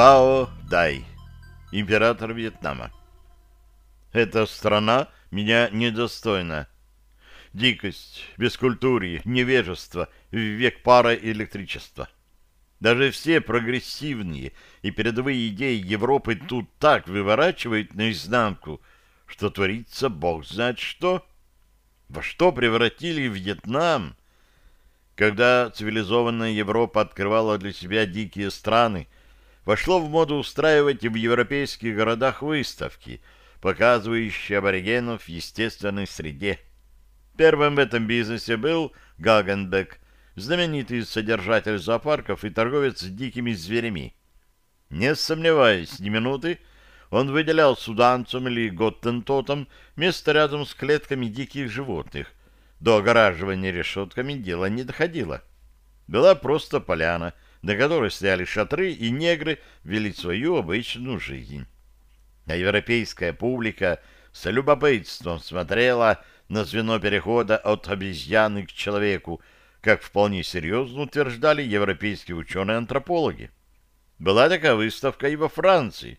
Бао Дай, император Вьетнама. Эта страна меня недостойна. Дикость, бескультурье, невежество век пара и электричества. Даже все прогрессивные и передовые идеи Европы тут так выворачивают наизнанку, что творится бог знает что. Во что превратили Вьетнам? Когда цивилизованная Европа открывала для себя дикие страны, вошло в моду устраивать в европейских городах выставки, показывающие аборигенов в естественной среде. Первым в этом бизнесе был Гагенбек, знаменитый содержатель зоопарков и торговец дикими зверями. Не сомневаясь ни минуты, он выделял суданцам или готтентотам место рядом с клетками диких животных. До огораживания решетками дело не доходило. Была просто поляна, на которой стояли шатры, и негры вели свою обычную жизнь. А европейская публика с любопытством смотрела на звено перехода от обезьяны к человеку, как вполне серьезно утверждали европейские ученые-антропологи. Была такая выставка и во Франции.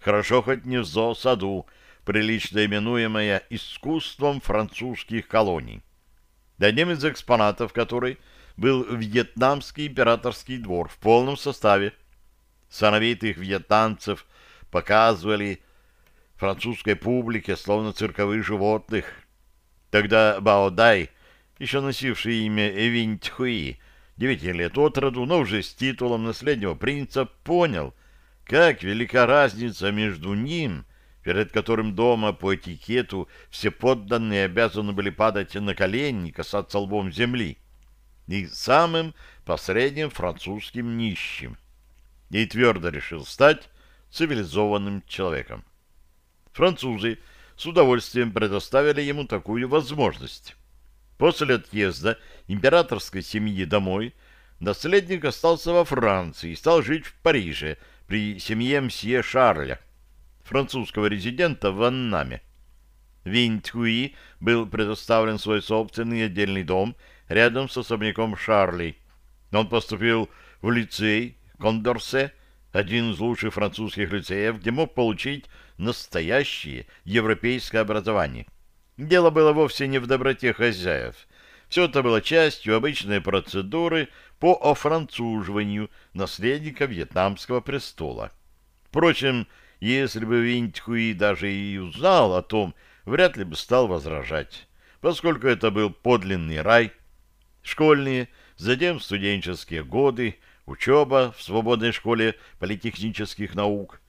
Хорошо хоть не в зоосаду, прилично именуемая искусством французских колоний. Одним из экспонатов которой был вьетнамский императорский двор в полном составе. Сановитых вьетнамцев показывали французской публике словно цирковых животных. Тогда Бао Дай, еще носивший имя Винь Тхуи, девяти лет от роду, но уже с титулом наследного принца, понял, как велика разница между ним, перед которым дома по этикету все подданные обязаны были падать на колени и касаться лбом земли, и самым посредним французским нищим. И твердо решил стать цивилизованным человеком. Французы с удовольствием предоставили ему такую возможность. После отъезда императорской семьи домой наследник остался во Франции и стал жить в Париже при семье мсье Шарля, французского резидента в Аннаме. Винтьюи был предоставлен свой собственный отдельный дом рядом с особняком Шарли. Он поступил в лицей Кондорсе, один из лучших французских лицеев, где мог получить настоящее европейское образование. Дело было вовсе не в доброте хозяев. Все это было частью обычной процедуры по офранцуживанию наследника вьетнамского престола. Впрочем, если бы Винтьхуи даже и узнал о том, вряд ли бы стал возражать, поскольку это был подлинный рай. Школьные, затем студенческие годы, учеба в свободной школе политехнических наук,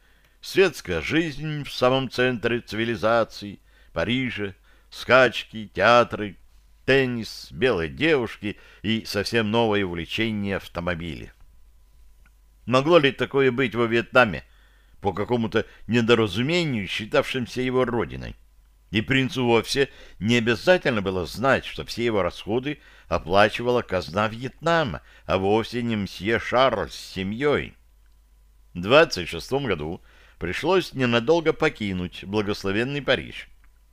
светская жизнь в самом центре цивилизации, Париже, скачки, театры, теннис, белые девушки и совсем новое увлечение автомобили. Могло ли такое быть во Вьетнаме, по какому-то недоразумению, считавшимся его родиной? И принцу вовсе не обязательно было знать, что все его расходы оплачивала казна Вьетнама, а вовсе не мсье Шарль с семьей. В 26 году пришлось ненадолго покинуть благословенный Париж,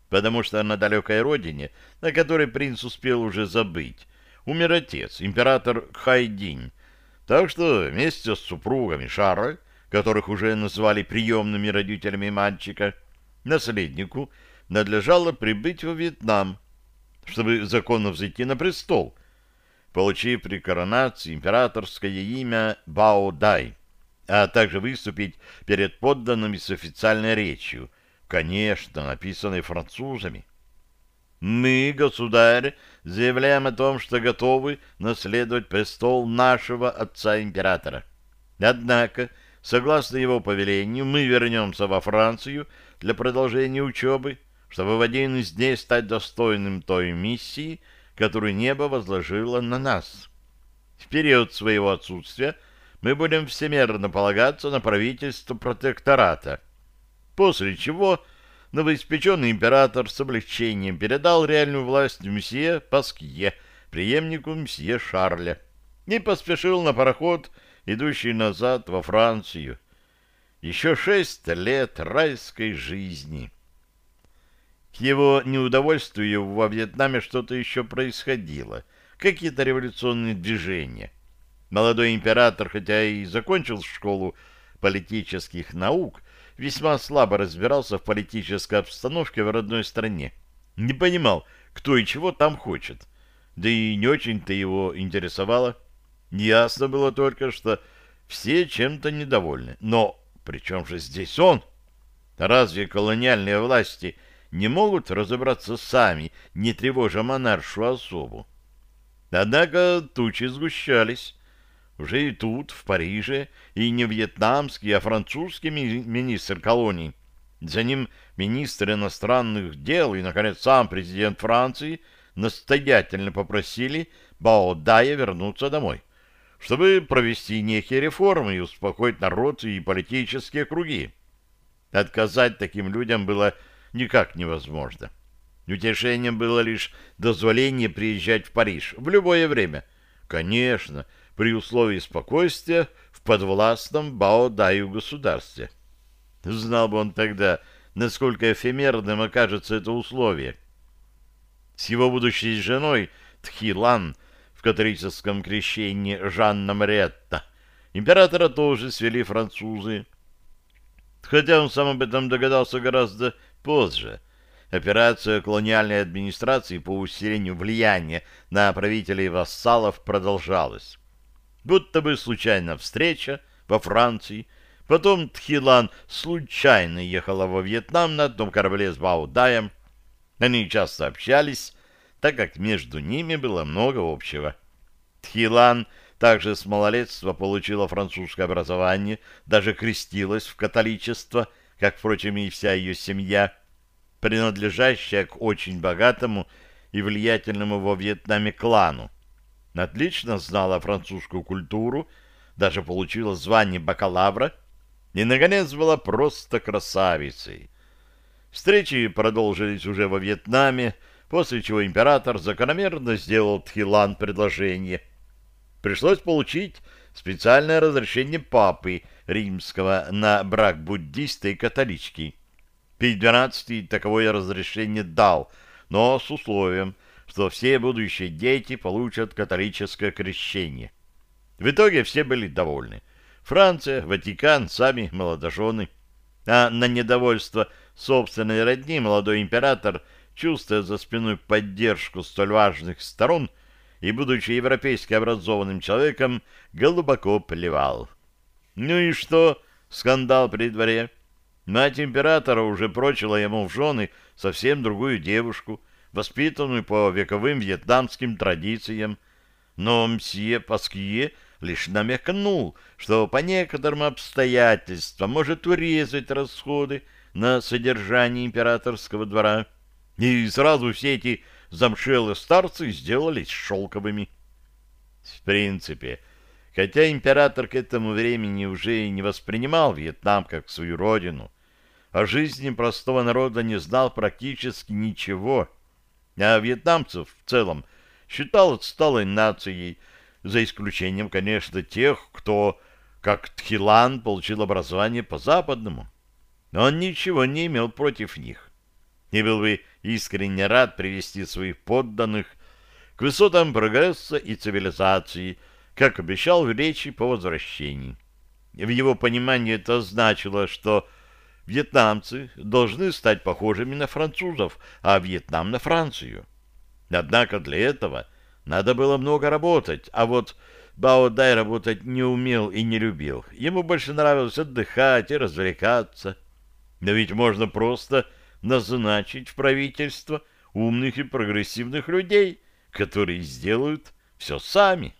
потому что на далекой родине, на которой принц успел уже забыть, умер отец, император Хайдинь, так что вместе с супругами Шарля, которых уже называли приемными родителями мальчика, наследнику надлежало прибыть во Вьетнам, чтобы законно взойти на престол, получив при коронации императорское имя Бао Дай а также выступить перед подданными с официальной речью, конечно, написанной французами. Мы, государь, заявляем о том, что готовы наследовать престол нашего отца-императора. Однако, согласно его повелению, мы вернемся во Францию для продолжения учебы, чтобы в один из дней стать достойным той миссии, которую небо возложило на нас. В период своего отсутствия – мы будем всемерно полагаться на правительство протектората. После чего новоиспеченный император с облегчением передал реальную власть мсье Паскье, преемнику мсье Шарля, и поспешил на пароход, идущий назад во Францию. Еще шесть лет райской жизни. Его неудовольствию во Вьетнаме что-то еще происходило, какие-то революционные движения. Молодой император, хотя и закончил школу, политических наук, весьма слабо разбирался в политической обстановке в родной стране. Не понимал, кто и чего там хочет. Да и не очень-то его интересовало. Ясно было только, что все чем-то недовольны. Но при чем же здесь он? Разве колониальные власти не могут разобраться сами, не тревожа монаршу особу? Однако тучи сгущались. Уже и тут, в Париже, и не вьетнамский, а французский ми министр колоний. За ним министр иностранных дел и, наконец, сам президент Франции настоятельно попросили Бао Дая вернуться домой, чтобы провести некие реформы и успокоить народ и политические круги. Отказать таким людям было никак невозможно. Утешением было лишь дозволение приезжать в Париж в любое время. Конечно, при условии спокойствия в подвластном Бао-Даю государстве. Знал бы он тогда, насколько эфемерным окажется это условие. С его будущей женой Тхилан в католическом крещении Жанна Мариетта императора тоже свели французы. Хотя он сам об этом догадался гораздо позже. Операция колониальной администрации по усилению влияния на правителей вассалов продолжалась будто бы случайная встреча во Франции. Потом Тхилан случайно ехала во Вьетнам на одном корабле с Баудаем. Они часто общались, так как между ними было много общего. Тхилан также с малолетства получила французское образование, даже крестилась в католичество, как, впрочем, и вся ее семья, принадлежащая к очень богатому и влиятельному во Вьетнаме клану отлично знала французскую культуру, даже получила звание бакалавра и, наконец, была просто красавицей. Встречи продолжились уже во Вьетнаме, после чего император закономерно сделал Тхилан предложение. Пришлось получить специальное разрешение папы римского на брак буддиста и католички. Пий XII таковое разрешение дал, но с условием – что все будущие дети получат католическое крещение. В итоге все были довольны. Франция, Ватикан, сами молодожены. А на недовольство собственной родни молодой император, чувствуя за спиной поддержку столь важных сторон и, будучи европейски образованным человеком, глубоко плевал. Ну и что? Скандал при дворе. Мать императора уже прочила ему в жены совсем другую девушку, воспитанную по вековым вьетнамским традициям, но мсье Паскье лишь намекнул, что по некоторым обстоятельствам может урезать расходы на содержание императорского двора, и сразу все эти замшелые старцы сделались шелковыми. В принципе, хотя император к этому времени уже не воспринимал Вьетнам как свою родину, о жизни простого народа не знал практически ничего, а вьетнамцев в целом считал отсталой нацией, за исключением, конечно, тех, кто, как Тхилан, получил образование по-западному. Но он ничего не имел против них. И был бы искренне рад привести своих подданных к высотам прогресса и цивилизации, как обещал в речи по возвращении. В его понимании это значило, что вьетнамцы должны стать похожими на французов, а Вьетнам на Францию. Однако для этого надо было много работать, а вот Бао Дай работать не умел и не любил. Ему больше нравилось отдыхать и развлекаться. Но ведь можно просто назначить в правительство умных и прогрессивных людей, которые сделают все сами.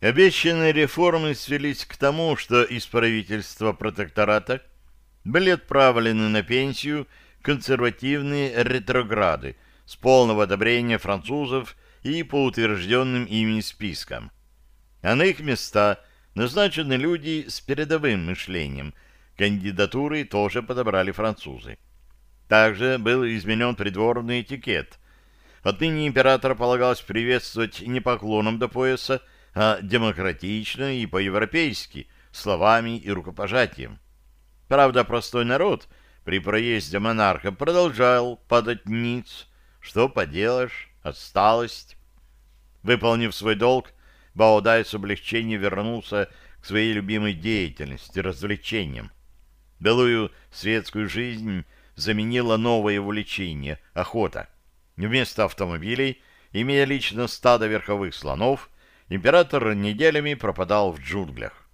Обещанные реформы свелись к тому, что из правительства протектората были отправлены на пенсию консервативные ретрограды с полного одобрения французов и по утвержденным ими спискам. А на их места назначены люди с передовым мышлением. Кандидатуры тоже подобрали французы. Также был изменен придворный этикет. Отныне императора полагалось приветствовать не поклоном до пояса, а демократично и по-европейски, словами и рукопожатием. Правда, простой народ при проезде монарха продолжал падать ниц. Что поделаешь, отсталость. Выполнив свой долг, Баодай с облегчением вернулся к своей любимой деятельности, развлечениям. Белую светскую жизнь заменила новое увлечение – охота. Вместо автомобилей, имея лично стадо верховых слонов, император неделями пропадал в джунглях.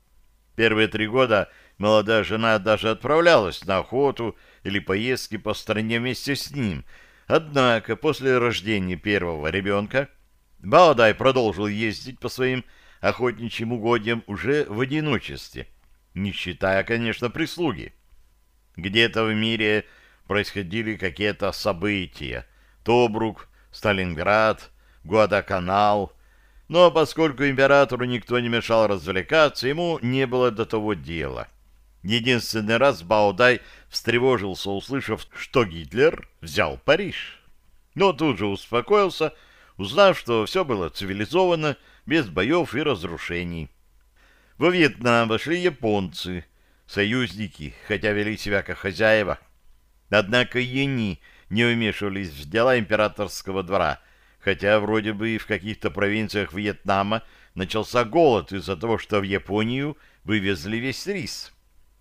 Первые три года молодая жена даже отправлялась на охоту или поездки по стране вместе с ним. Однако после рождения первого ребенка Баодай продолжил ездить по своим охотничьим угодьям уже в одиночестве, не считая, конечно, прислуги. Где-то в мире происходили какие-то события. Тобрук, Сталинград, Гуадаканал. Но поскольку императору никто не мешал развлекаться, ему не было до того дела. Единственный раз Баудай встревожился, услышав, что Гитлер взял Париж. Но тут же успокоился, узнав, что все было цивилизовано, без боев и разрушений. Во Вьетнам вошли японцы, союзники, хотя вели себя как хозяева. Однако и они не вмешивались в дела императорского двора, хотя вроде бы и в каких-то провинциях Вьетнама начался голод из-за того, что в Японию вывезли весь рис.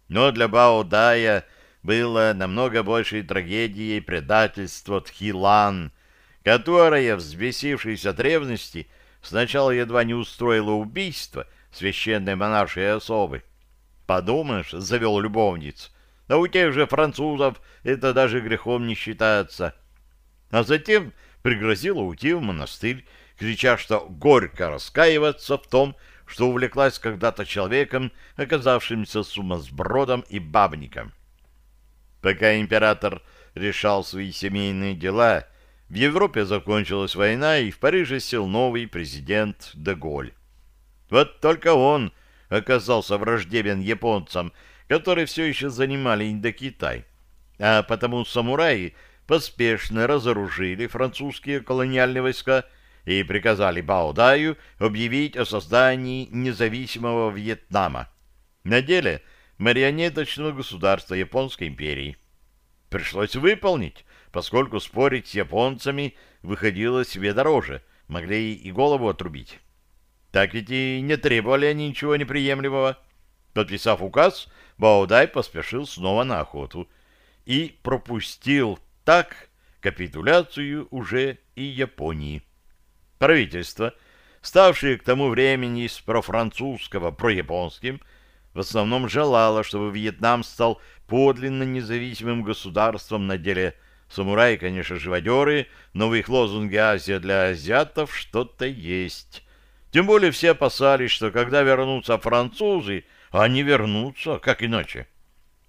Но для Бао Дая было намного большей трагедией предательство Тхилан, которая, взбесившись от ревности, сначала едва не устроила убийство священной монаршей особы, Подумаешь, завел любовниц. Да у тех же французов это даже грехом не считается. А затем пригрозила уйти в монастырь, крича, что горько раскаиваться в том, что увлеклась когда-то человеком, оказавшимся сумасбродом и бабником. Пока император решал свои семейные дела, в Европе закончилась война, и в Париже сел новый президент Деголь. Вот только он оказался враждебен японцам, которые все еще занимали Индокитай. А потому самураи поспешно разоружили французские колониальные войска и приказали Баодаю объявить о создании независимого Вьетнама. На деле марионеточного государства Японской империи. Пришлось выполнить, поскольку спорить с японцами выходило себе дороже, могли и голову отрубить. Так ведь и не требовали они ничего неприемлемого. Подписав указ, Баудай поспешил снова на охоту и пропустил так капитуляцию уже и Японии. Правительство, ставшее к тому времени из профранцузского прояпонским, в основном желало, чтобы Вьетнам стал подлинно независимым государством на деле самураи, конечно, живодеры, но в их лозунге «Азия для азиатов» что-то есть. Тем более все опасались, что когда вернутся французы, а они вернутся, как иначе,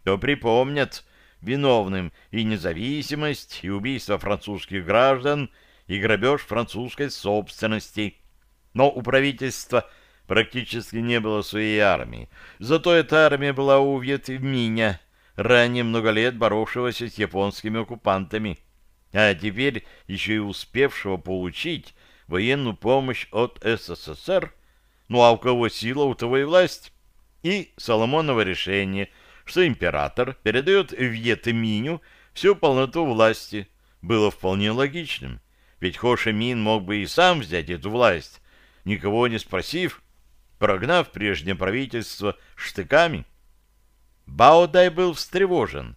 то припомнят виновным и независимость, и убийство французских граждан, и грабеж французской собственности. Но у правительства практически не было своей армии. Зато эта армия была у Вьетминя, ранее много лет боровшегося с японскими оккупантами, а теперь еще и успевшего получить военную помощь от СССР, ну а у кого сила, у того и власть. И Соломоново решение, что император передает Вьетминю всю полноту власти, было вполне логичным, ведь Хо Ши Мин мог бы и сам взять эту власть, никого не спросив, прогнав прежнее правительство штыками. Бао Дай был встревожен.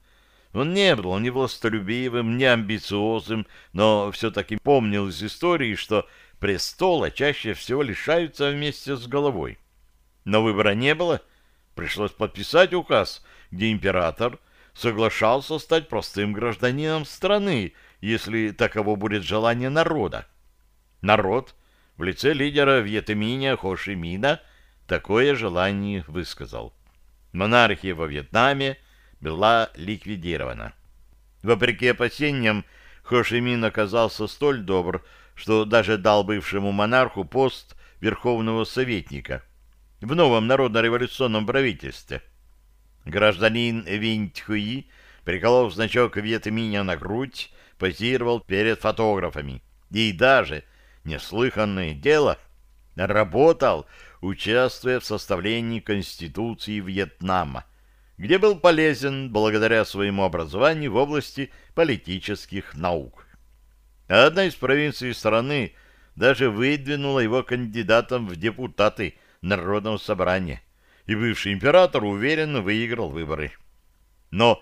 Он не был ни властолюбивым, ни амбициозным, но все-таки помнил из истории, что престола чаще всего лишаются вместе с головой. Но выбора не было. Пришлось подписать указ, где император соглашался стать простым гражданином страны, если таково будет желание народа. Народ в лице лидера Вьетминя Хошимина такое желание высказал. Монархия во Вьетнаме была ликвидирована. Вопреки опасениям, Хошимин оказался столь добр, что даже дал бывшему монарху пост верховного советника в новом народно-революционном правительстве. Гражданин Винтхуи, приколов значок Вьетминя на грудь, позировал перед фотографами. И даже, неслыханное дело, работал, участвуя в составлении Конституции Вьетнама, где был полезен благодаря своему образованию в области политических наук одна из провинций страны даже выдвинула его кандидатом в депутаты Народного собрания, и бывший император уверенно выиграл выборы. Но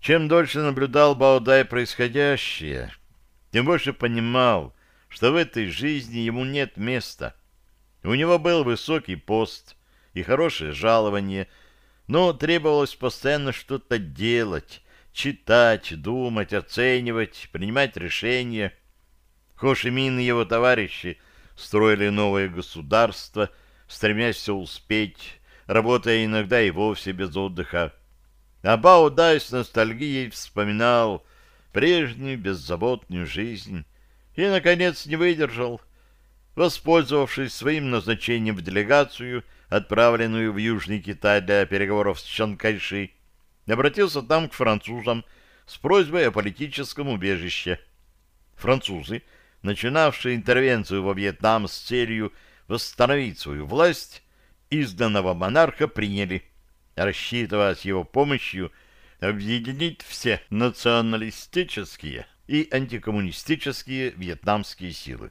чем дольше наблюдал Баудай происходящее, тем больше понимал, что в этой жизни ему нет места. У него был высокий пост и хорошее жалование, но требовалось постоянно что-то делать, читать, думать, оценивать, принимать решения. Хошимин и его товарищи строили новое государство, стремясь все успеть, работая иногда и вовсе без отдыха. А Бао Дай с ностальгией вспоминал прежнюю беззаботную жизнь и, наконец, не выдержал. Воспользовавшись своим назначением в делегацию, отправленную в Южный Китай для переговоров с Чанкайши, обратился там к французам с просьбой о политическом убежище. Французы, начинавшие интервенцию во Вьетнам с целью восстановить свою власть, изданного монарха приняли, рассчитывая с его помощью объединить все националистические и антикоммунистические вьетнамские силы.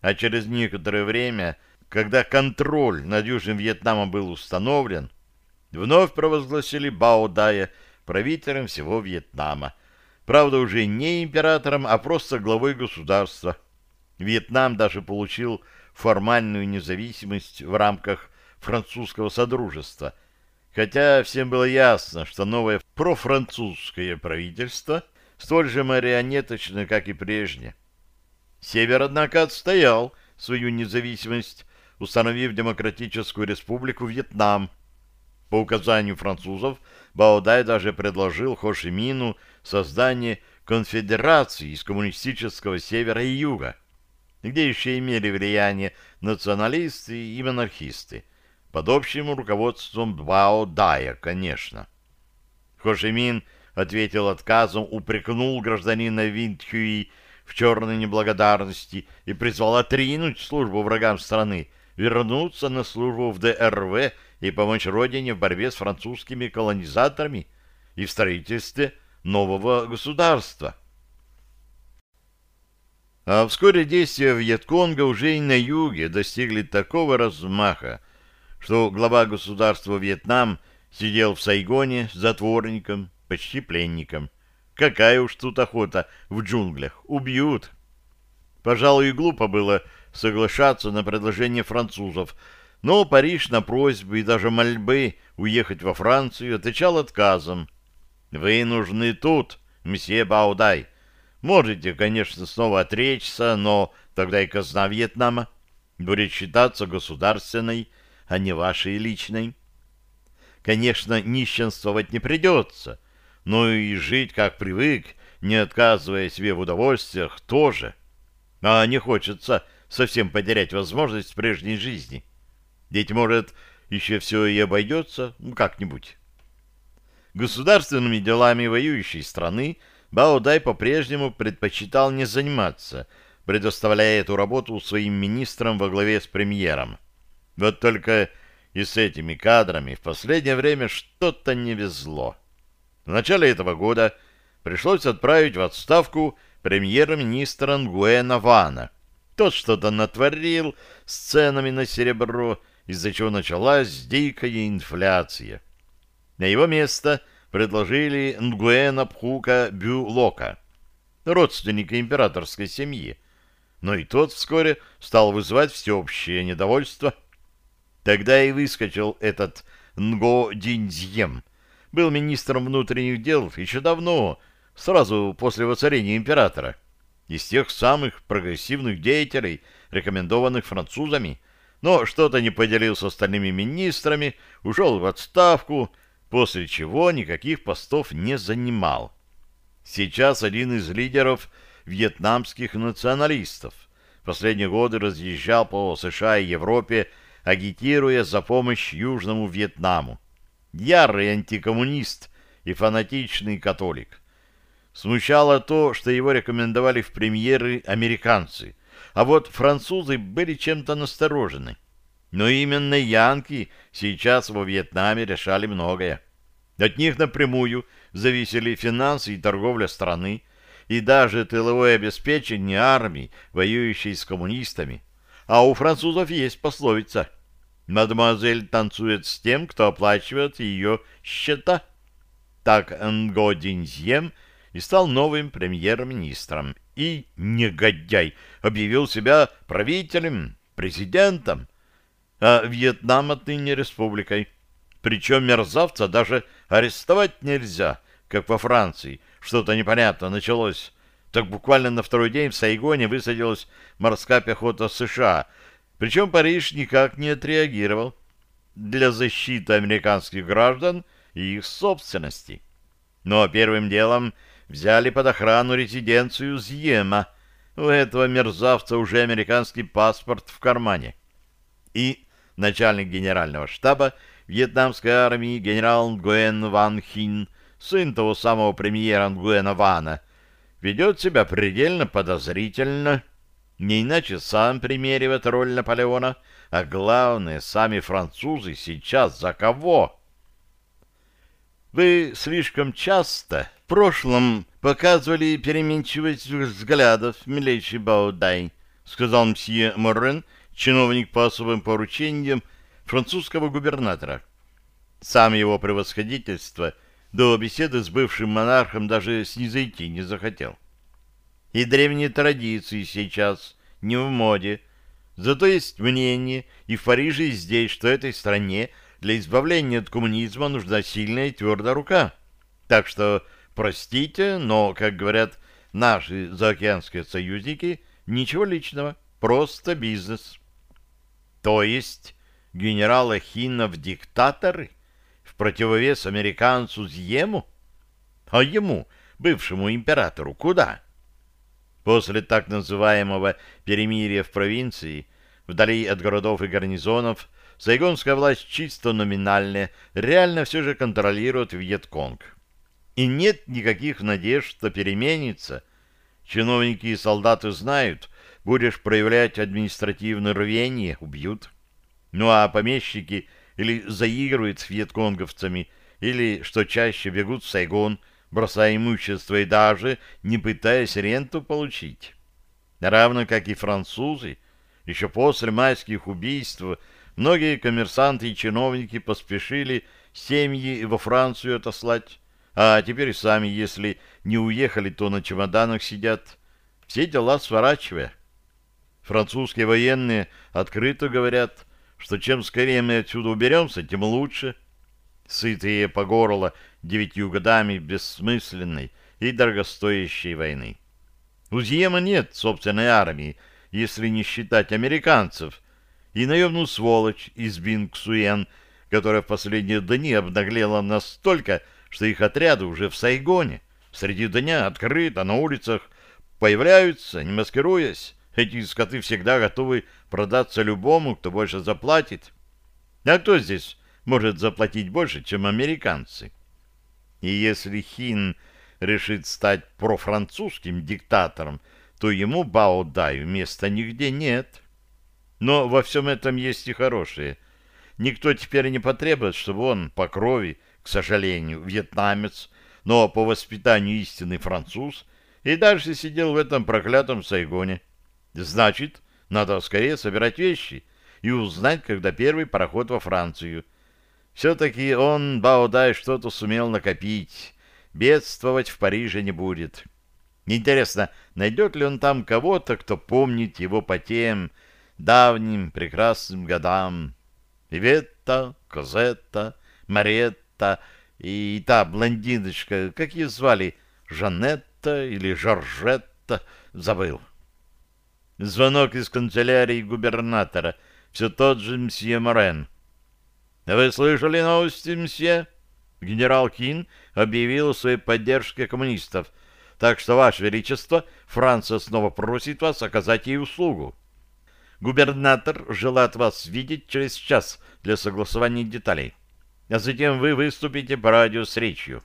А через некоторое время, когда контроль над Южным Вьетнамом был установлен, вновь провозгласили Бао Дая правителем всего Вьетнама. Правда, уже не императором, а просто главой государства. Вьетнам даже получил формальную независимость в рамках французского содружества, хотя всем было ясно, что новое профранцузское правительство столь же марионеточное, как и прежнее. Север, однако, отстоял свою независимость, установив Демократическую Республику Вьетнам. По указанию французов, Баодай даже предложил Хо создание конфедерации из коммунистического севера и юга, где еще имели влияние националисты и монархисты, под общим руководством Бао Дая, конечно. Хо ответил отказом, упрекнул гражданина Винтхюи в черной неблагодарности и призвал отринуть службу врагам страны, вернуться на службу в ДРВ и помочь родине в борьбе с французскими колонизаторами и в строительстве нового государства. А вскоре действия Вьетконга уже и на юге достигли такого размаха, что глава государства Вьетнам сидел в Сайгоне затворником, почти пленником. Какая уж тут охота в джунглях. Убьют. Пожалуй, глупо было соглашаться на предложение французов, но Париж на просьбы и даже мольбы уехать во Францию отвечал отказом. «Вы нужны тут, месье Баудай. Можете, конечно, снова отречься, но тогда и казна Вьетнама будет считаться государственной, а не вашей личной. Конечно, нищенствовать не придется» но и жить как привык, не отказывая себе в удовольствиях, тоже. А не хочется совсем потерять возможность прежней жизни. Ведь, может, еще все и обойдется ну, как-нибудь. Государственными делами воюющей страны Баодай по-прежнему предпочитал не заниматься, предоставляя эту работу своим министрам во главе с премьером. Вот только и с этими кадрами в последнее время что-то не везло. В начале этого года пришлось отправить в отставку премьер-министра Нгуэна Вана. Тот что-то натворил с ценами на серебро, из-за чего началась дикая инфляция. На его место предложили Нгуэна Пхука Бюлока, родственника императорской семьи, но и тот вскоре стал вызывать всеобщее недовольство. Тогда и выскочил этот Нго Диньзьем, был министром внутренних дел еще давно, сразу после воцарения императора, из тех самых прогрессивных деятелей, рекомендованных французами, но что-то не поделил с остальными министрами, ушел в отставку, после чего никаких постов не занимал. Сейчас один из лидеров вьетнамских националистов. Последние годы разъезжал по США и Европе, агитируя за помощь Южному Вьетнаму ярый антикоммунист и фанатичный католик. Смущало то, что его рекомендовали в премьеры американцы, а вот французы были чем-то насторожены. Но именно янки сейчас во Вьетнаме решали многое. От них напрямую зависели финансы и торговля страны, и даже тыловое обеспечение армии, воюющей с коммунистами. А у французов есть пословица Мадемуазель танцует с тем, кто оплачивает ее счета. Так Нго Динзьем и стал новым премьер-министром. И негодяй объявил себя правителем, президентом, а Вьетнам отныне республикой. Причем мерзавца даже арестовать нельзя, как во Франции. Что-то непонятно началось. Так буквально на второй день в Сайгоне высадилась морская пехота США. Причем Париж никак не отреагировал для защиты американских граждан и их собственности. Но первым делом взяли под охрану резиденцию Зьема. У этого мерзавца уже американский паспорт в кармане. И начальник генерального штаба вьетнамской армии генерал Гуэн Ван Хин, сын того самого премьера Гуэна Вана, ведет себя предельно подозрительно, не иначе сам примеривает роль Наполеона, а главное, сами французы сейчас за кого? Вы слишком часто в прошлом показывали переменчивость взглядов, милейший Баудай, сказал мсье Моррен, чиновник по особым поручениям французского губернатора. Сам его превосходительство — до беседы с бывшим монархом даже снизойти не захотел. И древние традиции сейчас не в моде. Зато есть мнение и в Париже, и здесь, что этой стране для избавления от коммунизма нужна сильная и твердая рука. Так что, простите, но, как говорят наши заокеанские союзники, ничего личного, просто бизнес. То есть генерала Хинна диктаторы? противовес американцу Зьему? А ему, бывшему императору, куда? После так называемого перемирия в провинции, вдали от городов и гарнизонов, сайгонская власть чисто номинальная, реально все же контролирует Вьетконг. И нет никаких надежд, что переменится. Чиновники и солдаты знают, будешь проявлять административное рвение, убьют. Ну а помещики – или заигрывают с вьетконговцами, или, что чаще, бегут в Сайгон, бросая имущество и даже не пытаясь ренту получить. Равно как и французы, еще после майских убийств многие коммерсанты и чиновники поспешили семьи во Францию отослать, а теперь сами, если не уехали, то на чемоданах сидят, все дела сворачивая. Французские военные открыто говорят – что чем скорее мы отсюда уберемся, тем лучше. Сытые по горло девятью годами бессмысленной и дорогостоящей войны. У Зиема нет собственной армии, если не считать американцев, и наемную сволочь из Бингсуэн, которая в последние дни обнаглела настолько, что их отряды уже в Сайгоне, среди дня открыто на улицах появляются, не маскируясь, эти скоты всегда готовы продаться любому, кто больше заплатит. А кто здесь может заплатить больше, чем американцы? И если Хин решит стать профранцузским диктатором, то ему Бао Даю места нигде нет. Но во всем этом есть и хорошее. Никто теперь не потребует, чтобы он по крови, к сожалению, вьетнамец, но по воспитанию истинный француз, и дальше сидел в этом проклятом Сайгоне. Значит, надо скорее собирать вещи и узнать, когда первый пароход во Францию. Все-таки он, Баодай, что-то сумел накопить. Бедствовать в Париже не будет. Интересно, найдет ли он там кого-то, кто помнит его по тем давним прекрасным годам? Иветта, Козетта, Маретта и та блондиночка, как ее звали, Жанетта или Жоржетта, забыл. Звонок из канцелярии губернатора. Все тот же мсье Морен. «Вы слышали новости, мсье?» Генерал Кин объявил о своей поддержке коммунистов. Так что, Ваше Величество, Франция снова просит вас оказать ей услугу. Губернатор желает вас видеть через час для согласования деталей. А затем вы выступите по радио с речью.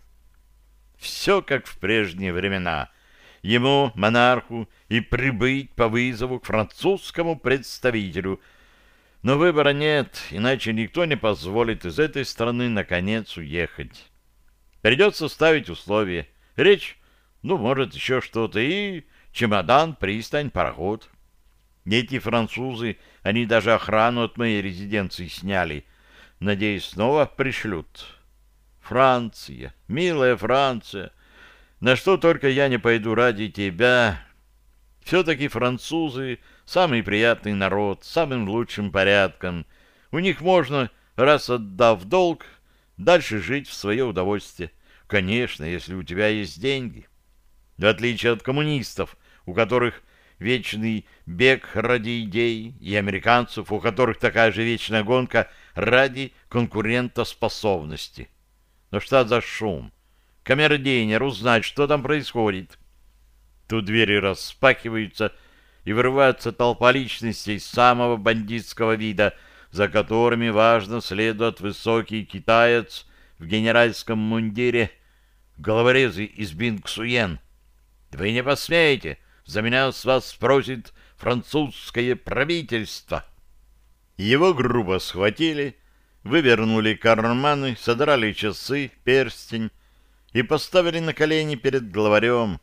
Все как в прежние времена ему, монарху, и прибыть по вызову к французскому представителю. Но выбора нет, иначе никто не позволит из этой страны наконец уехать. Придется ставить условия. Речь, ну, может, еще что-то, и чемодан, пристань, пароход. Эти французы Они даже охрану от моей резиденции сняли. Надеюсь, снова пришлют. Франция, милая Франция, на что только я не пойду ради тебя. Все-таки французы — самый приятный народ, самым лучшим порядком. У них можно, раз отдав долг, дальше жить в свое удовольствие. Конечно, если у тебя есть деньги. В отличие от коммунистов, у которых вечный бег ради идей, и американцев, у которых такая же вечная гонка ради конкурентоспособности. Но что за шум? Камердинер узнать, что там происходит. Тут двери распахиваются, и вырывается толпа личностей самого бандитского вида, за которыми, важно, следует высокий китаец в генеральском мундире, головорезы из Бингсуен. Вы не посмеете, за меня с вас спросит французское правительство. Его грубо схватили, вывернули карманы, содрали часы, перстень и поставили на колени перед главарем.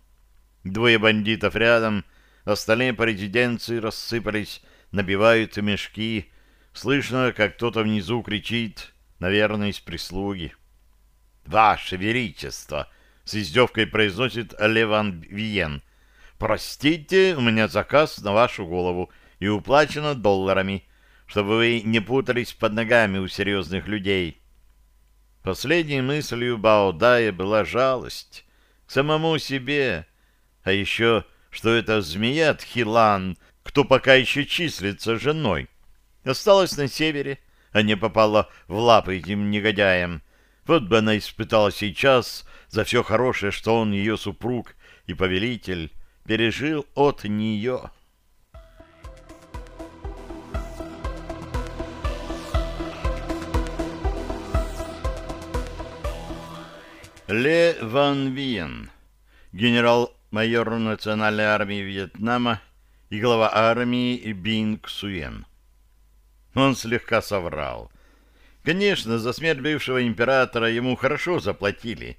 Двое бандитов рядом, остальные по резиденции рассыпались, набивают мешки. Слышно, как кто-то внизу кричит, наверное, из прислуги. «Ваше Величество!» — с издевкой произносит Леван Виен. «Простите, у меня заказ на вашу голову и уплачено долларами, чтобы вы не путались под ногами у серьезных людей». Последней мыслью Баодая была жалость к самому себе, а еще, что эта змея Тхилан, кто пока еще числится женой, осталась на севере, а не попала в лапы этим негодяям, вот бы она испытала сейчас за все хорошее, что он, ее супруг и повелитель, пережил от нее. Ле Ван Виен, генерал-майор национальной армии Вьетнама и глава армии Бинг Суен. Он слегка соврал. Конечно, за смерть бывшего императора ему хорошо заплатили,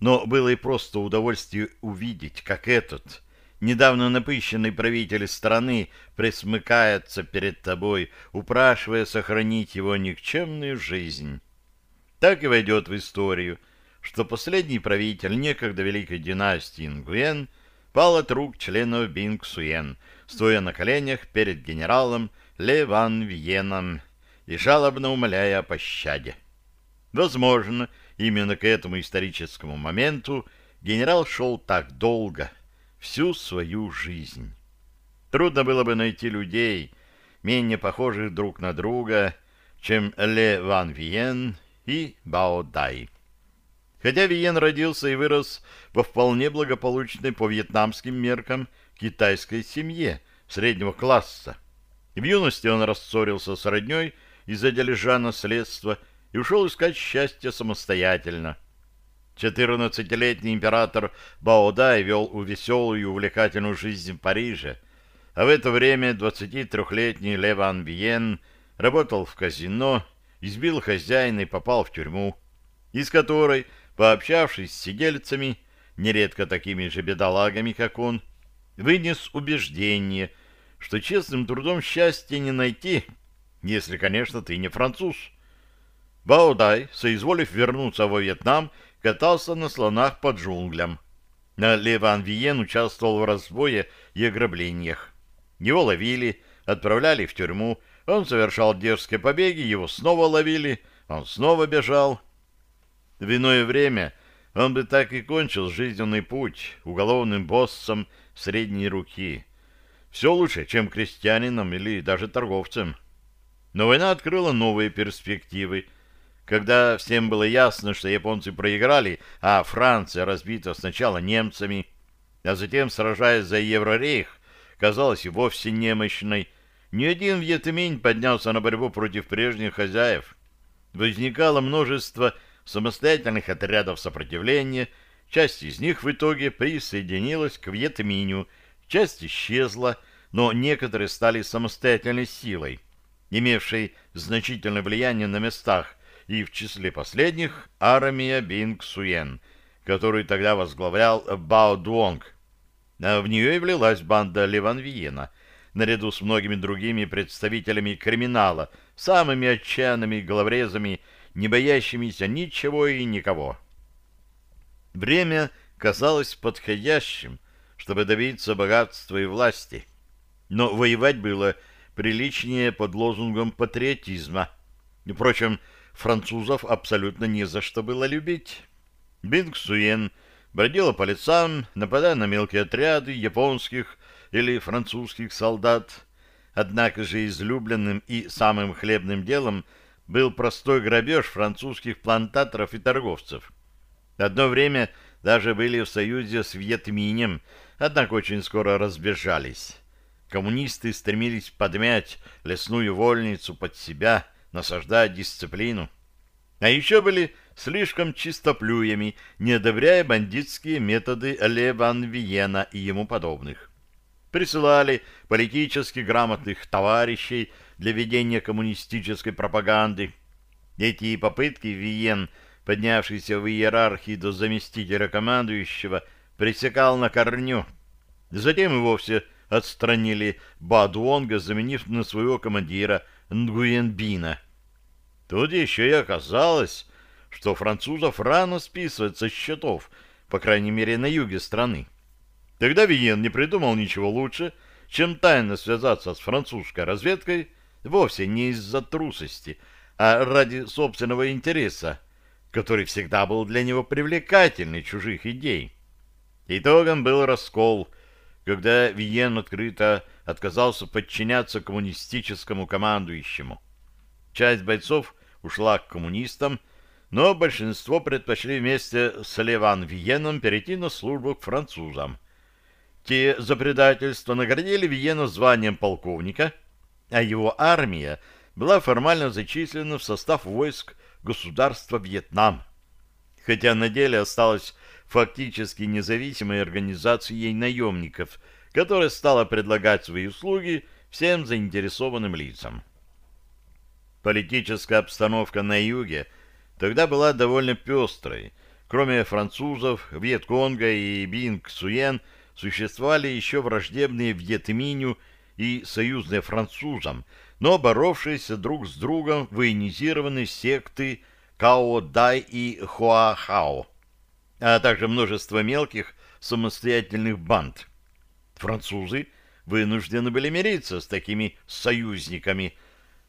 но было и просто удовольствие увидеть, как этот недавно напыщенный правитель страны присмыкается перед тобой, упрашивая сохранить его никчемную жизнь. Так и войдет в историю – что последний правитель некогда великой династии Ингуен пал от рук членов Бингсуен, стоя на коленях перед генералом Ле Ван Виеном и жалобно умоляя о пощаде. Возможно, именно к этому историческому моменту генерал шел так долго, всю свою жизнь. Трудно было бы найти людей, менее похожих друг на друга, чем Ле Ван Виен и Бао Дай. Хотя Виен родился и вырос во вполне благополучной по вьетнамским меркам китайской семье среднего класса. В юности он рассорился с родней из-за дележа наследства и ушел искать счастье самостоятельно. Четырнадцатилетний император Баодай вел веселую и увлекательную жизнь в Париже, а в это время 23-летний Леван Виен работал в казино, избил хозяина и попал в тюрьму, из которой пообщавшись с сидельцами, нередко такими же бедолагами, как он, вынес убеждение, что честным трудом счастья не найти, если, конечно, ты не француз. Баодай, соизволив вернуться во Вьетнам, катался на слонах под джунглям. На Леван Виен участвовал в разбое и ограблениях. Его ловили, отправляли в тюрьму, он совершал дерзкие побеги, его снова ловили, он снова бежал. В иное время он бы так и кончил жизненный путь уголовным боссом средней руки. Все лучше, чем крестьянином или даже торговцем. Но война открыла новые перспективы. Когда всем было ясно, что японцы проиграли, а Франция разбита сначала немцами, а затем, сражаясь за Еврорейх, казалась и вовсе немощной, ни один вьетминь поднялся на борьбу против прежних хозяев. Возникало множество самостоятельных отрядов сопротивления, часть из них в итоге присоединилась к Вьетминю, часть исчезла, но некоторые стали самостоятельной силой, имевшей значительное влияние на местах, и в числе последних армия Бинг Суен, которую тогда возглавлял Бао Дуонг. А в нее и влилась банда Ливан Виена, наряду с многими другими представителями криминала, самыми отчаянными головорезами, не боящимися ничего и никого. Время казалось подходящим, чтобы добиться богатства и власти. Но воевать было приличнее под лозунгом патриотизма. Впрочем, французов абсолютно не за что было любить. Бинг Суен бродила по лицам, нападая на мелкие отряды японских или французских солдат. Однако же излюбленным и самым хлебным делом был простой грабеж французских плантаторов и торговцев. Одно время даже были в союзе с Вьетминем, однако очень скоро разбежались. Коммунисты стремились подмять лесную вольницу под себя, насаждать дисциплину. А еще были слишком чистоплюями, не одобряя бандитские методы Ле Ван Виена и ему подобных. Присылали политически грамотных товарищей для ведения коммунистической пропаганды. Эти попытки Виен, поднявшийся в иерархии до заместителя командующего, пресекал на корню. Затем и вовсе отстранили Бадуонга, заменив на своего командира Нгуенбина. Тут еще и оказалось, что французов рано списывать со счетов, по крайней мере на юге страны. Тогда Виен не придумал ничего лучше, чем тайно связаться с французской разведкой вовсе не из-за трусости, а ради собственного интереса, который всегда был для него привлекательней чужих идей. Итогом был раскол, когда Виен открыто отказался подчиняться коммунистическому командующему. Часть бойцов ушла к коммунистам, но большинство предпочли вместе с Леван Виеном перейти на службу к французам. Те за предательство наградили Виена званием полковника, а его армия была формально зачислена в состав войск государства Вьетнам, хотя на деле осталась фактически независимой организацией наемников, которая стала предлагать свои услуги всем заинтересованным лицам. Политическая обстановка на юге тогда была довольно пестрой. Кроме французов, Вьетконга и Бинг-Суен существовали еще враждебные Вьетминю и союзные французам, но боровшиеся друг с другом военизированные секты Као-Дай и Хуа-Хао, а также множество мелких самостоятельных банд. Французы вынуждены были мириться с такими союзниками –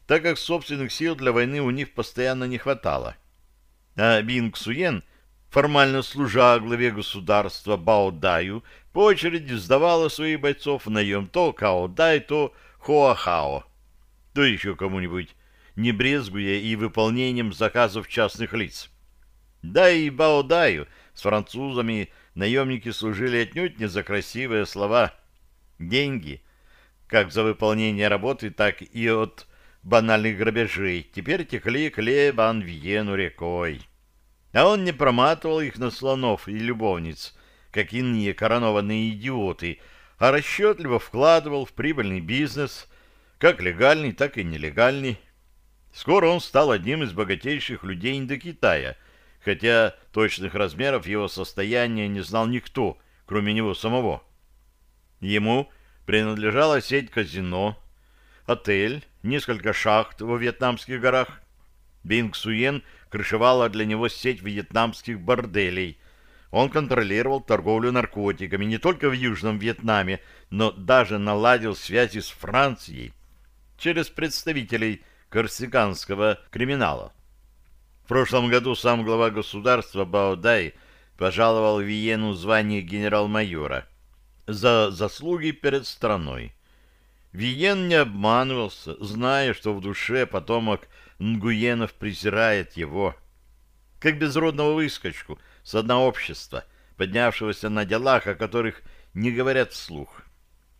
так как собственных сил для войны у них постоянно не хватало. А Бинг Суен, формально служа главе государства Бао Даю, по очереди сдавала своих бойцов в наем то Као Дай, то Хоахао, то еще кому-нибудь, не брезгуя и выполнением заказов частных лиц. Да и Бао Даю с французами наемники служили отнюдь не за красивые слова. Деньги, как за выполнение работы, так и от банальных грабежей теперь текли к Ле Виену рекой. А он не проматывал их на слонов и любовниц, как иные коронованные идиоты, а расчетливо вкладывал в прибыльный бизнес, как легальный, так и нелегальный. Скоро он стал одним из богатейших людей Индокитая, хотя точных размеров его состояния не знал никто, кроме него самого. Ему принадлежала сеть казино, отель, несколько шахт во вьетнамских горах. Бинг Суен крышевала для него сеть вьетнамских борделей. Он контролировал торговлю наркотиками не только в Южном Вьетнаме, но даже наладил связи с Францией через представителей корсиканского криминала. В прошлом году сам глава государства Бао Дай пожаловал Виену звание генерал-майора за заслуги перед страной. Виен не обманывался, зная, что в душе потомок Нгуенов презирает его. Как безродного выскочку с одного общества, поднявшегося на делах, о которых не говорят вслух.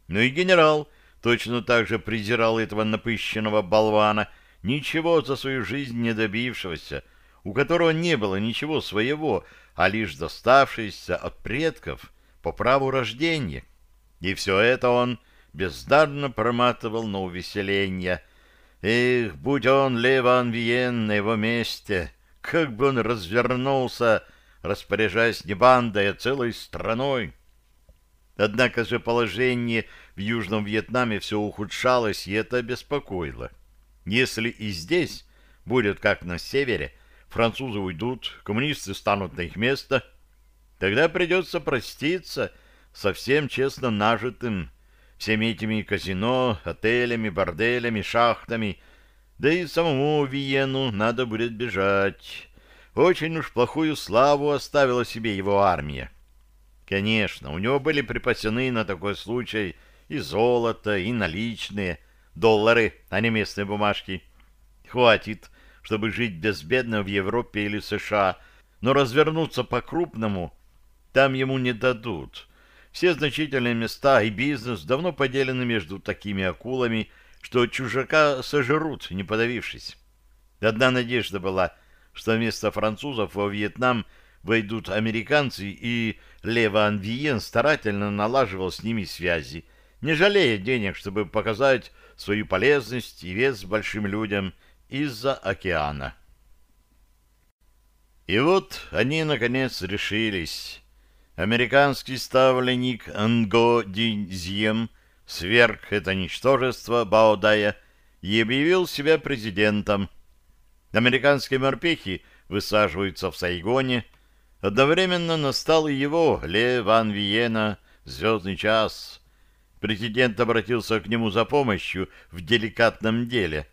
Но и генерал точно так же презирал этого напыщенного болвана, ничего за свою жизнь не добившегося, у которого не было ничего своего, а лишь доставшееся от предков по праву рождения. И все это он бездарно проматывал на увеселение. Эх, будь он Леван Виен на его месте, как бы он развернулся, распоряжаясь не бандой, а целой страной. Однако же положение в Южном Вьетнаме все ухудшалось, и это беспокоило. Если и здесь будет как на севере, французы уйдут, коммунисты станут на их место, тогда придется проститься со всем честно нажитым, всеми этими казино, отелями, борделями, шахтами, да и самому Виену надо будет бежать. Очень уж плохую славу оставила себе его армия. Конечно, у него были припасены на такой случай и золото, и наличные, доллары, а не местные бумажки. Хватит, чтобы жить безбедно в Европе или США, но развернуться по-крупному там ему не дадут. Все значительные места и бизнес давно поделены между такими акулами, что чужака сожрут, не подавившись. Одна надежда была, что вместо французов во Вьетнам войдут американцы, и Леван Виен старательно налаживал с ними связи, не жалея денег, чтобы показать свою полезность и вес большим людям из-за океана. И вот они, наконец, решились. Американский ставленник Анго Динзьем сверг это ничтожество Баодая и объявил себя президентом. Американские морпехи высаживаются в Сайгоне. Одновременно настал и его, Ле Ван Виена, звездный час. Президент обратился к нему за помощью в деликатном деле.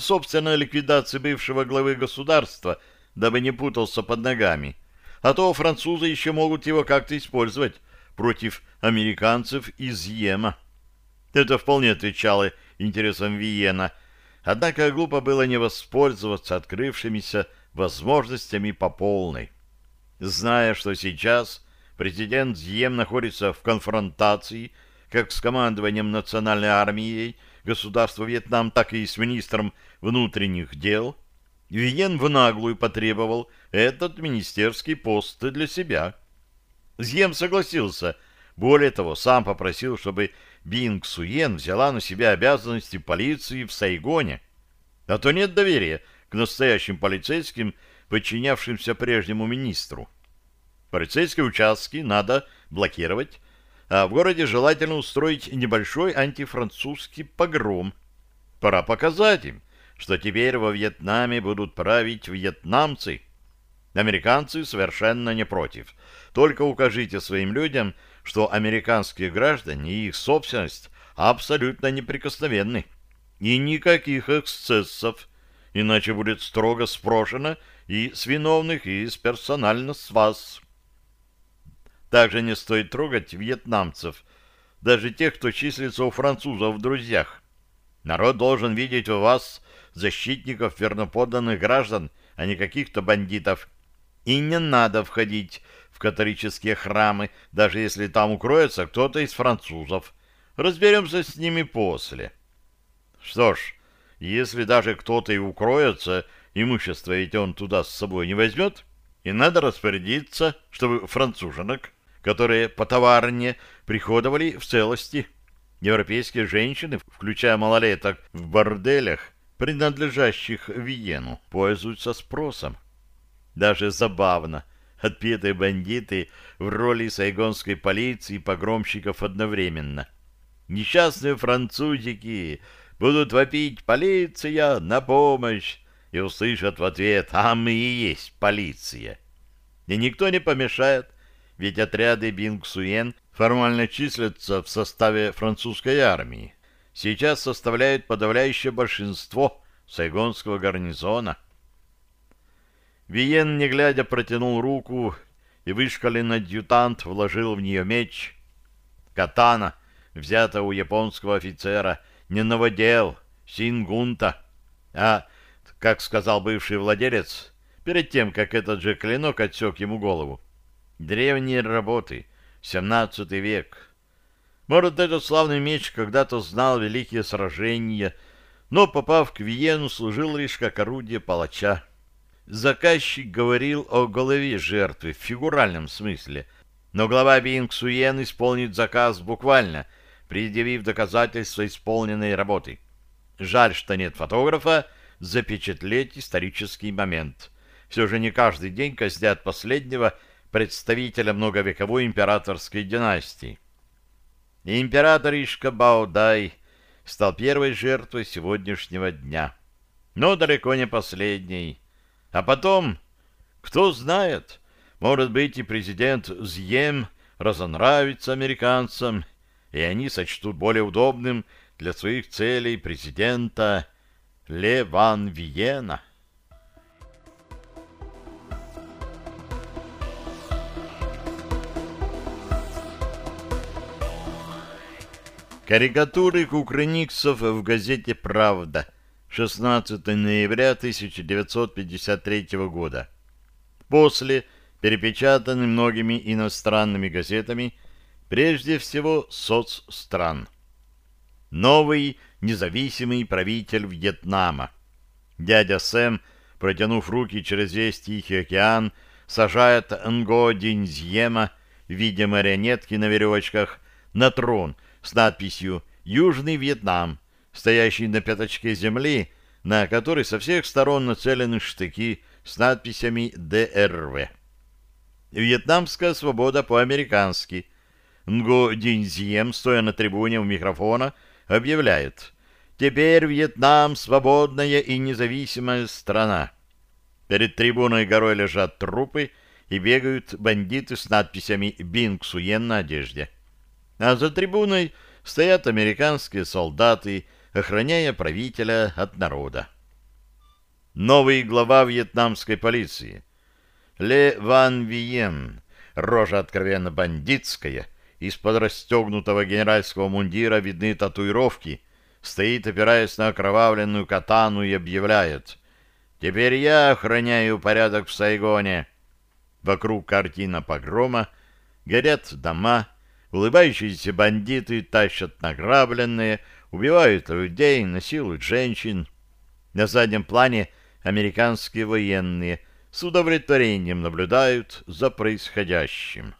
Собственно, ликвидации бывшего главы государства, дабы не путался под ногами. А то французы еще могут его как-то использовать против американцев из Йема. Это вполне отвечало интересам Виена, однако глупо было не воспользоваться открывшимися возможностями по полной. Зная, что сейчас президент Зьем находится в конфронтации как с командованием национальной армией государства Вьетнам, так и с министром внутренних дел, Виен в наглую потребовал этот министерский пост для себя. Зьем согласился, более того, сам попросил, чтобы Бинг Суен взяла на себя обязанности полиции в Сайгоне, а то нет доверия к настоящим полицейским, подчинявшимся прежнему министру. Полицейские участки надо блокировать, а в городе желательно устроить небольшой антифранцузский погром. Пора показать им, что теперь во Вьетнаме будут править вьетнамцы. Американцы совершенно не против. Только укажите своим людям, что американские граждане и их собственность абсолютно неприкосновенны. И никаких эксцессов, иначе будет строго спрошено и с виновных, и с персонально с вас. Также не стоит трогать вьетнамцев, даже тех, кто числится у французов в друзьях. Народ должен видеть у вас защитников верноподданных граждан, а не каких-то бандитов. И не надо входить в католические храмы, даже если там укроется кто-то из французов. Разберемся с ними после. Что ж, если даже кто-то и укроется, имущество ведь он туда с собой не возьмет, и надо распорядиться, чтобы француженок которые по товарне приходовали в целости. Европейские женщины, включая малолеток в борделях, принадлежащих Виену, пользуются спросом. Даже забавно, отпетые бандиты в роли сайгонской полиции и погромщиков одновременно. Несчастные французики будут вопить «Полиция! На помощь!» и услышат в ответ «А мы и есть полиция!» И никто не помешает ведь отряды Бингсуен формально числятся в составе французской армии. Сейчас составляют подавляющее большинство сайгонского гарнизона. Виен, не глядя, протянул руку, и вышкаленный адъютант вложил в нее меч. Катана, взята у японского офицера, не новодел, сингунта, а, как сказал бывший владелец, перед тем, как этот же клинок отсек ему голову, Древние работы, 17 век. Может, этот славный меч когда-то знал великие сражения, но, попав к Виену, служил лишь как орудие палача. Заказчик говорил о голове жертвы в фигуральном смысле, но глава Бингсуен исполнит заказ буквально, предъявив доказательства исполненной работы. Жаль, что нет фотографа, запечатлеть исторический момент. Все же не каждый день казнят последнего представителя многовековой императорской династии. Императоришка Баудай стал первой жертвой сегодняшнего дня. Но далеко не последней. А потом, кто знает, может быть и президент Зьем разонравится американцам, и они сочтут более удобным для своих целей президента Ле Ван Виена. Карикатуры кукрыниксов в газете «Правда», 16 ноября 1953 года. После перепечатаны многими иностранными газетами, прежде всего соцстран. Новый независимый правитель Вьетнама. Дядя Сэм, протянув руки через весь Тихий океан, сажает Нго Диньзьема в виде марионетки на веревочках на трон – с надписью «Южный Вьетнам», стоящий на пятачке земли, на которой со всех сторон нацелены штыки с надписями «ДРВ». «Вьетнамская свобода по-американски». Нго Динзьем, стоя на трибуне у микрофона, объявляет «Теперь Вьетнам — свободная и независимая страна». Перед трибуной горой лежат трупы и бегают бандиты с надписями «Бинг Суен» на одежде а за трибуной стоят американские солдаты, охраняя правителя от народа. Новый глава вьетнамской полиции. Ле Ван Виен, рожа откровенно бандитская, из-под расстегнутого генеральского мундира видны татуировки, стоит, опираясь на окровавленную катану и объявляет «Теперь я охраняю порядок в Сайгоне». Вокруг картина погрома, горят дома, Улыбающиеся бандиты тащат награбленные, убивают людей, насилуют женщин. На заднем плане американские военные с удовлетворением наблюдают за происходящим.